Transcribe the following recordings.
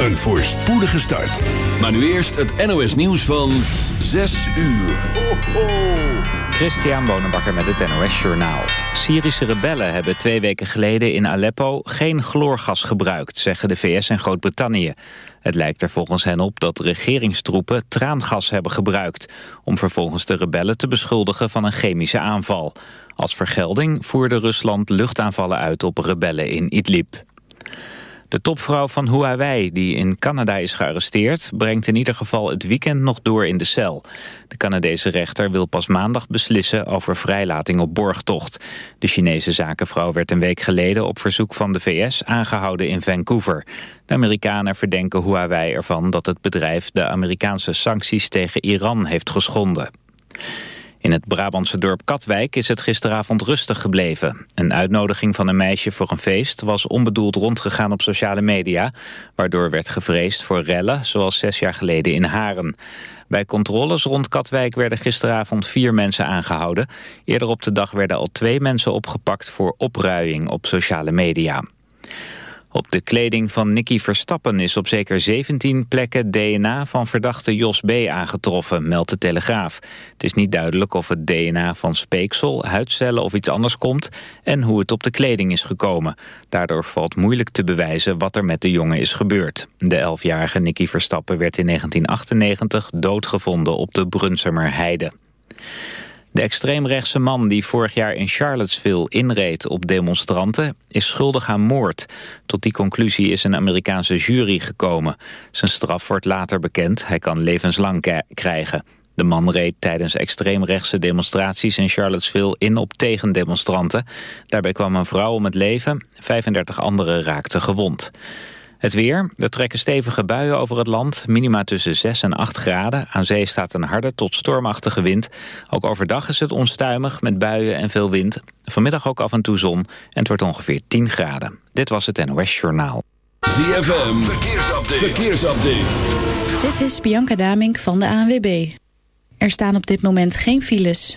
een voorspoedige start. Maar nu eerst het NOS nieuws van 6 uur. Ho, ho. Christian Bonenbakker met het NOS Journaal. Syrische rebellen hebben twee weken geleden in Aleppo geen chloorgas gebruikt, zeggen de VS en Groot-Brittannië. Het lijkt er volgens hen op dat regeringstroepen traangas hebben gebruikt... om vervolgens de rebellen te beschuldigen van een chemische aanval. Als vergelding voerde Rusland luchtaanvallen uit op rebellen in Idlib. De topvrouw van Huawei, die in Canada is gearresteerd... brengt in ieder geval het weekend nog door in de cel. De Canadese rechter wil pas maandag beslissen over vrijlating op borgtocht. De Chinese zakenvrouw werd een week geleden op verzoek van de VS aangehouden in Vancouver. De Amerikanen verdenken Huawei ervan dat het bedrijf de Amerikaanse sancties tegen Iran heeft geschonden. In het Brabantse dorp Katwijk is het gisteravond rustig gebleven. Een uitnodiging van een meisje voor een feest was onbedoeld rondgegaan op sociale media... waardoor werd gevreesd voor rellen, zoals zes jaar geleden in Haren. Bij controles rond Katwijk werden gisteravond vier mensen aangehouden. Eerder op de dag werden al twee mensen opgepakt voor opruiing op sociale media. Op de kleding van Nicky Verstappen is op zeker 17 plekken DNA van verdachte Jos B. aangetroffen, meldt de Telegraaf. Het is niet duidelijk of het DNA van speeksel, huidcellen of iets anders komt en hoe het op de kleding is gekomen. Daardoor valt moeilijk te bewijzen wat er met de jongen is gebeurd. De 11-jarige Nicky Verstappen werd in 1998 doodgevonden op de Brunsumer Heide. De extreemrechtse man die vorig jaar in Charlottesville inreed op demonstranten is schuldig aan moord. Tot die conclusie is een Amerikaanse jury gekomen. Zijn straf wordt later bekend. Hij kan levenslang krijgen. De man reed tijdens extreemrechtse demonstraties in Charlottesville in op tegendemonstranten. Daarbij kwam een vrouw om het leven, 35 anderen raakten gewond. Het weer. Er trekken stevige buien over het land. Minima tussen 6 en 8 graden. Aan zee staat een harde tot stormachtige wind. Ook overdag is het onstuimig met buien en veel wind. Vanmiddag ook af en toe zon. En het wordt ongeveer 10 graden. Dit was het NOS Journaal. ZFM. Verkeersupdate. Verkeersupdate. Dit is Bianca Damink van de ANWB. Er staan op dit moment geen files.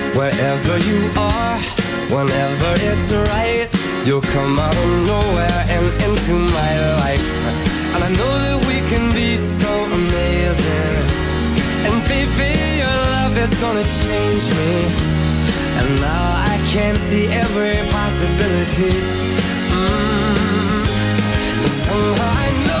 Wherever you are, whenever it's right You'll come out of nowhere and into my life. And I know that we can be so amazing. And baby, your love is gonna change me. And now I can see every possibility. Mm. -hmm. And somehow I know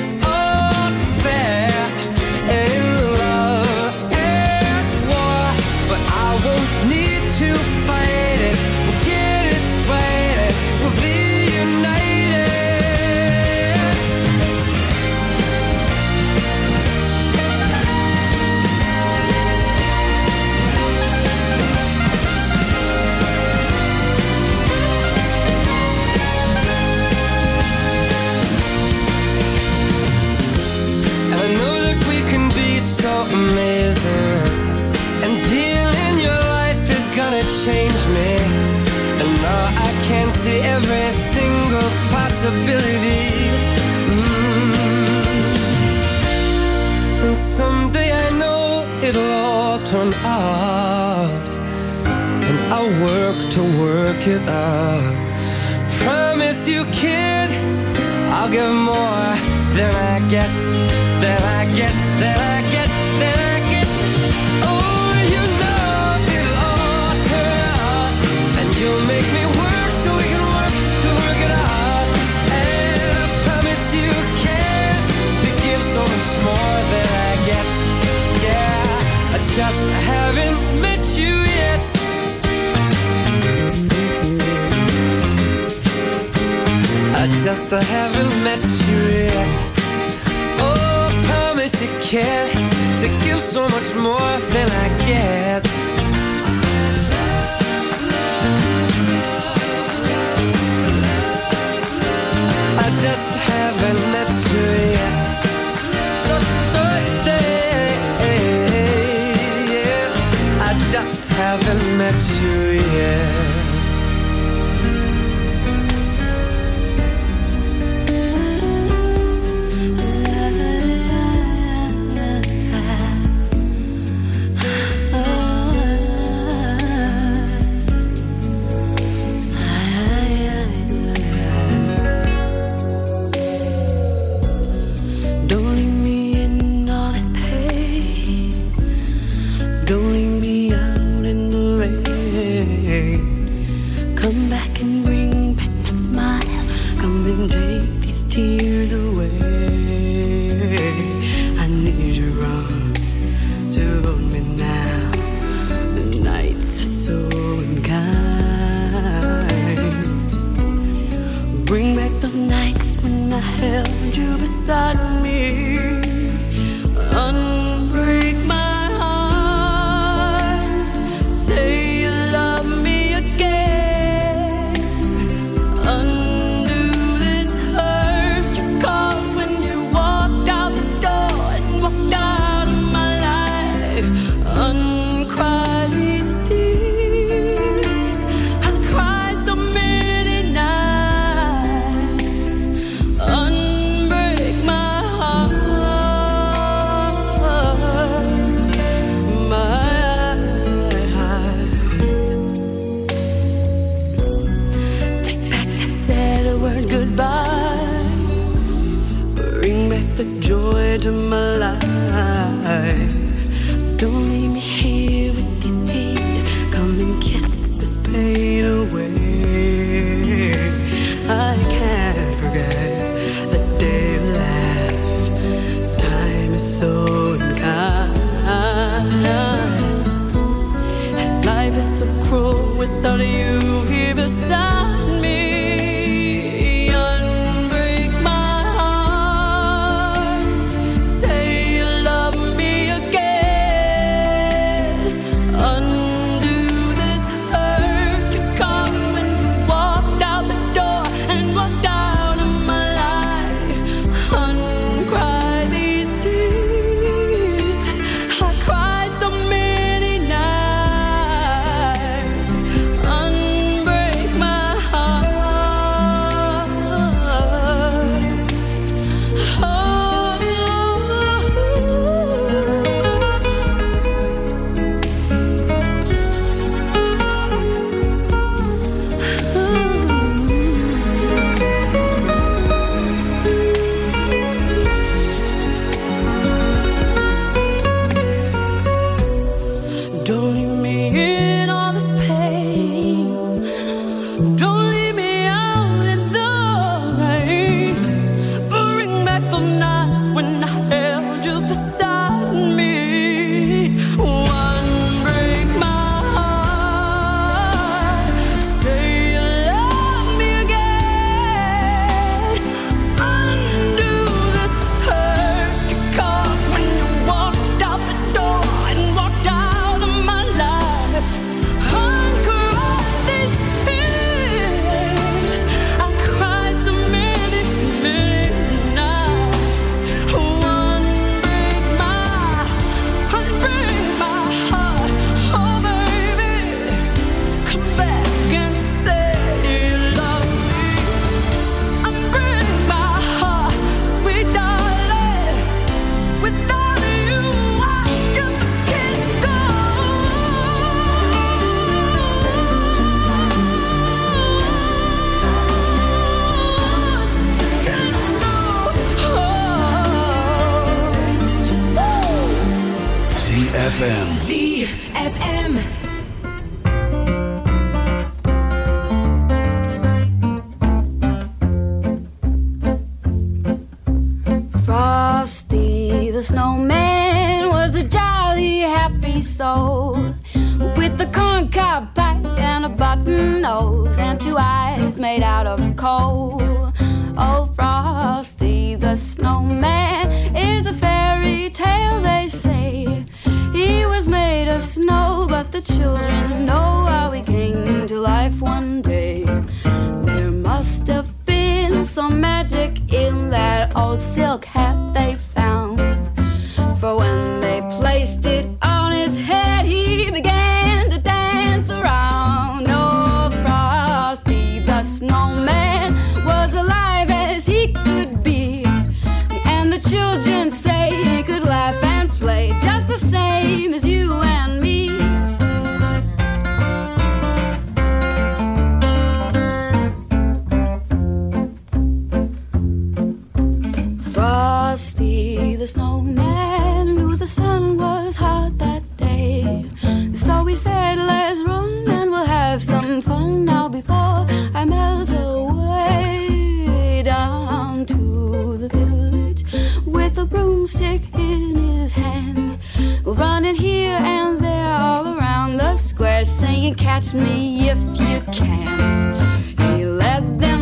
and here and there, all around the square, saying, Catch me if you can. He let them.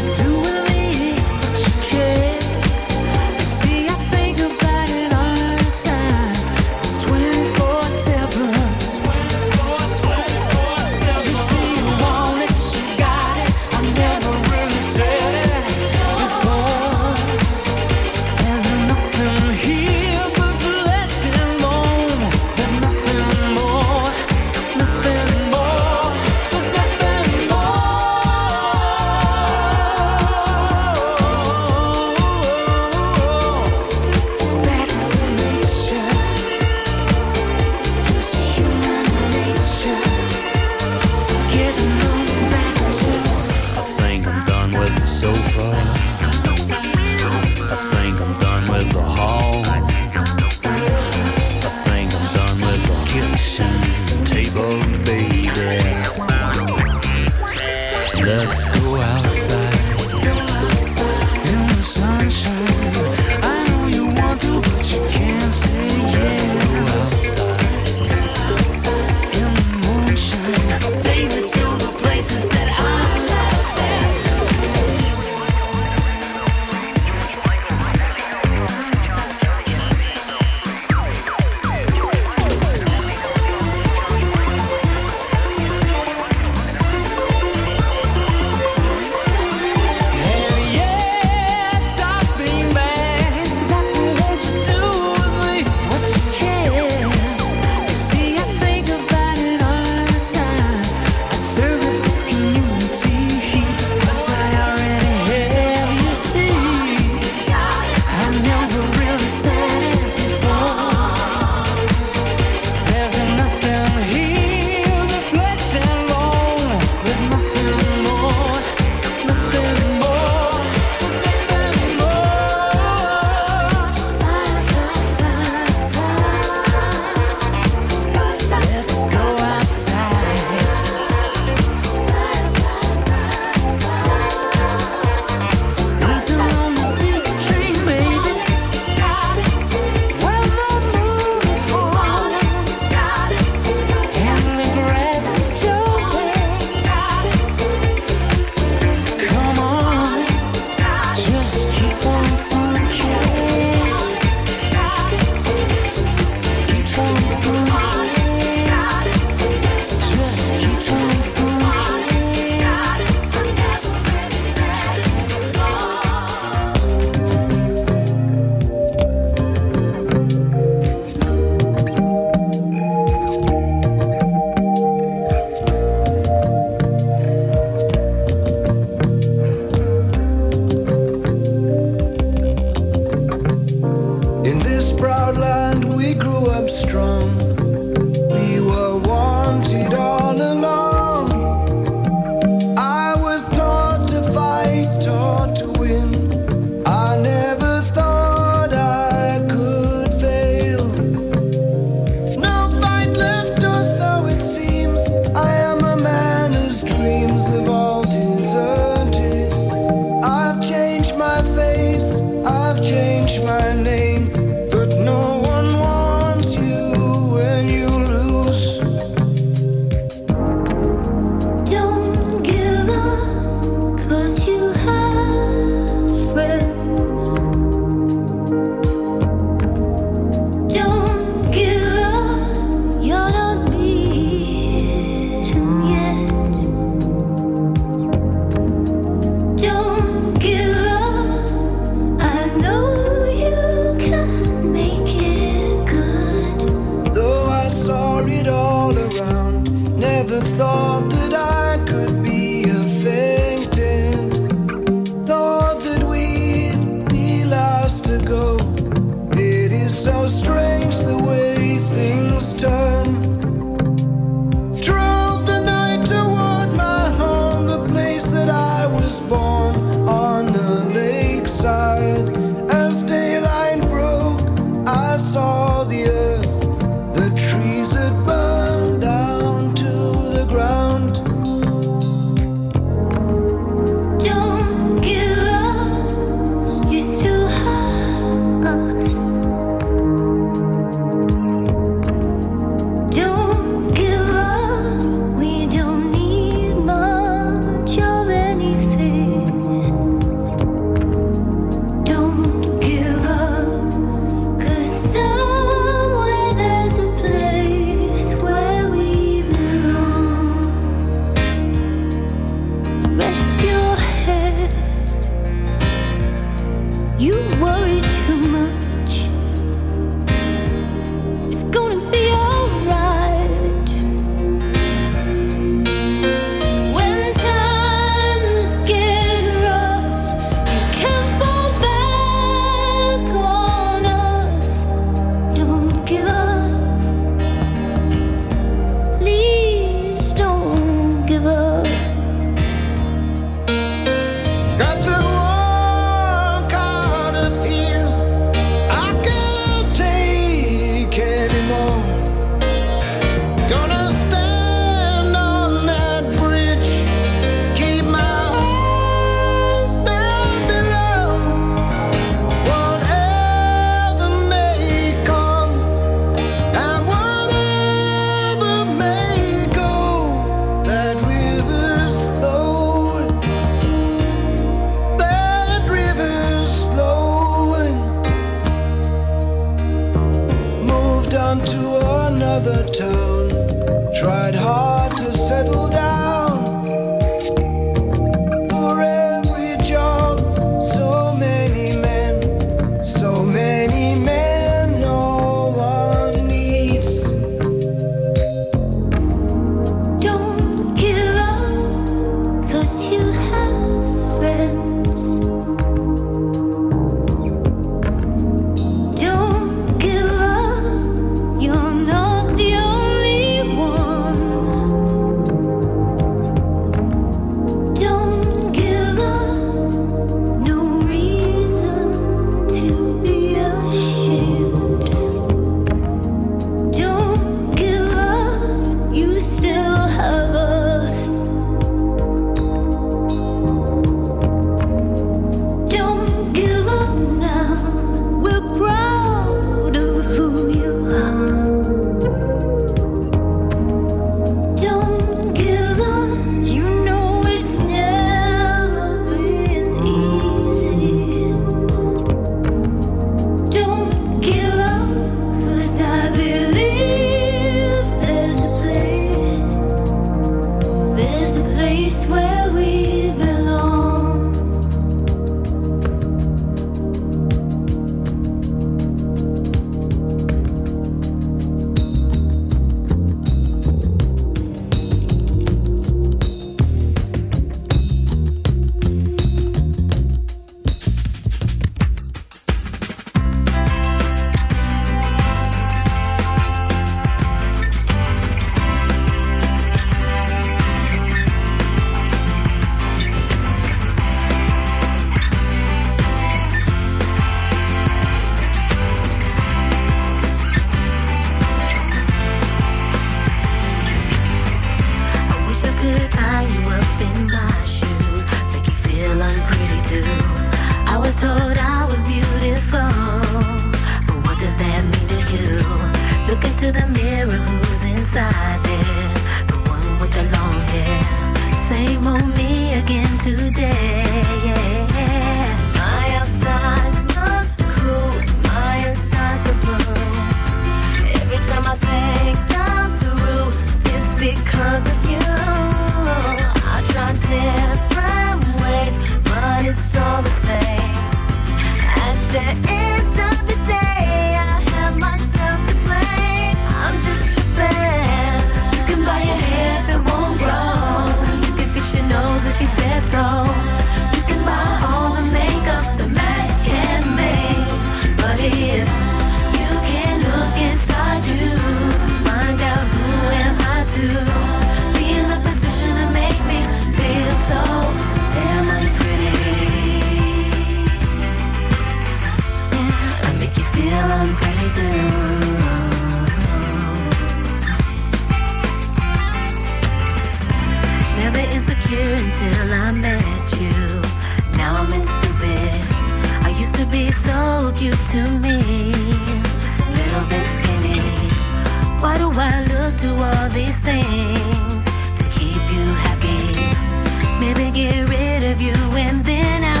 Maybe get rid of you and then I'll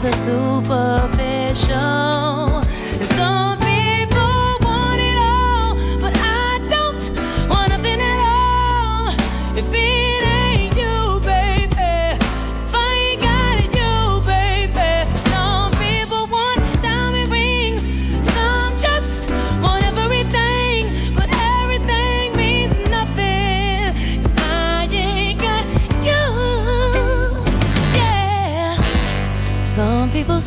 the super.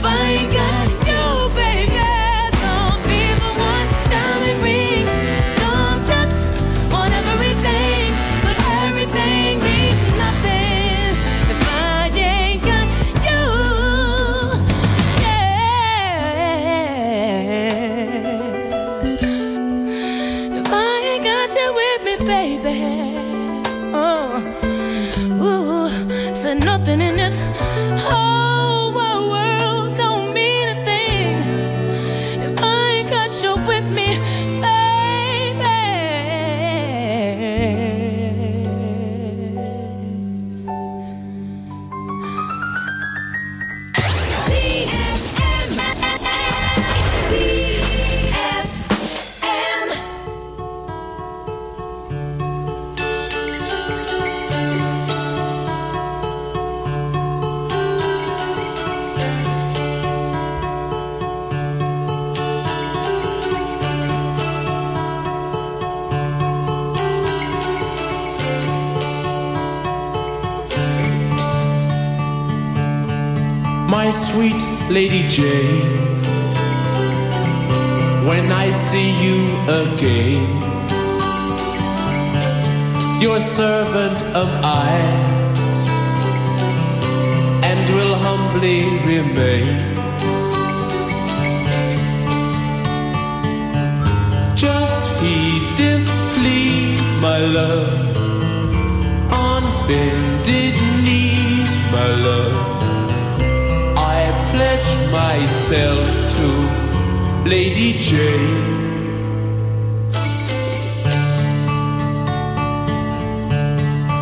if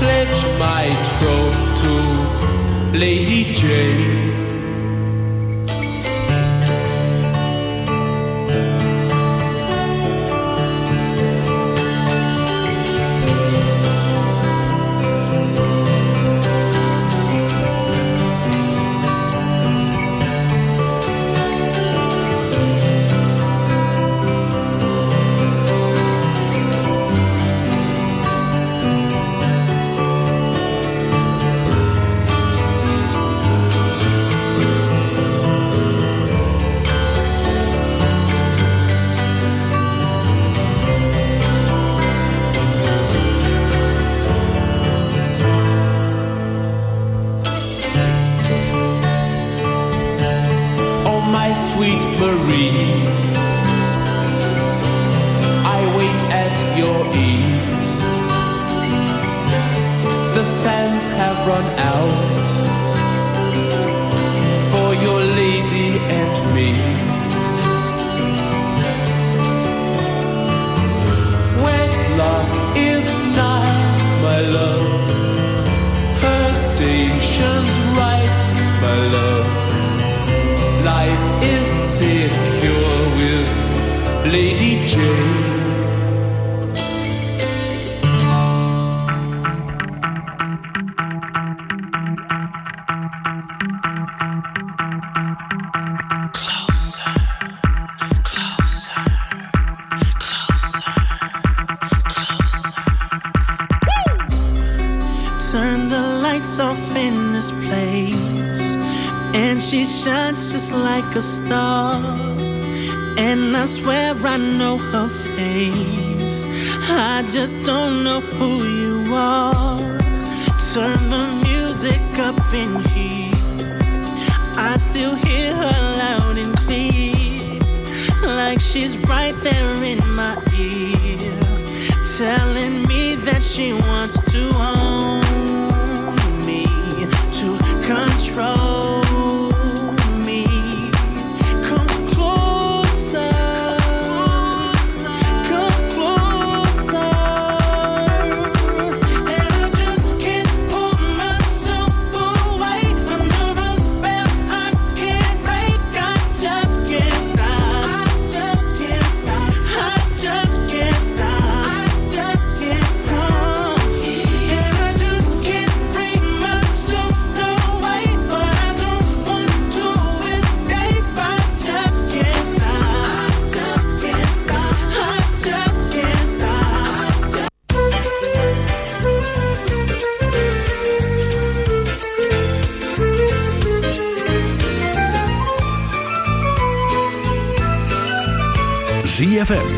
pledge my troth to Lady Jane. change.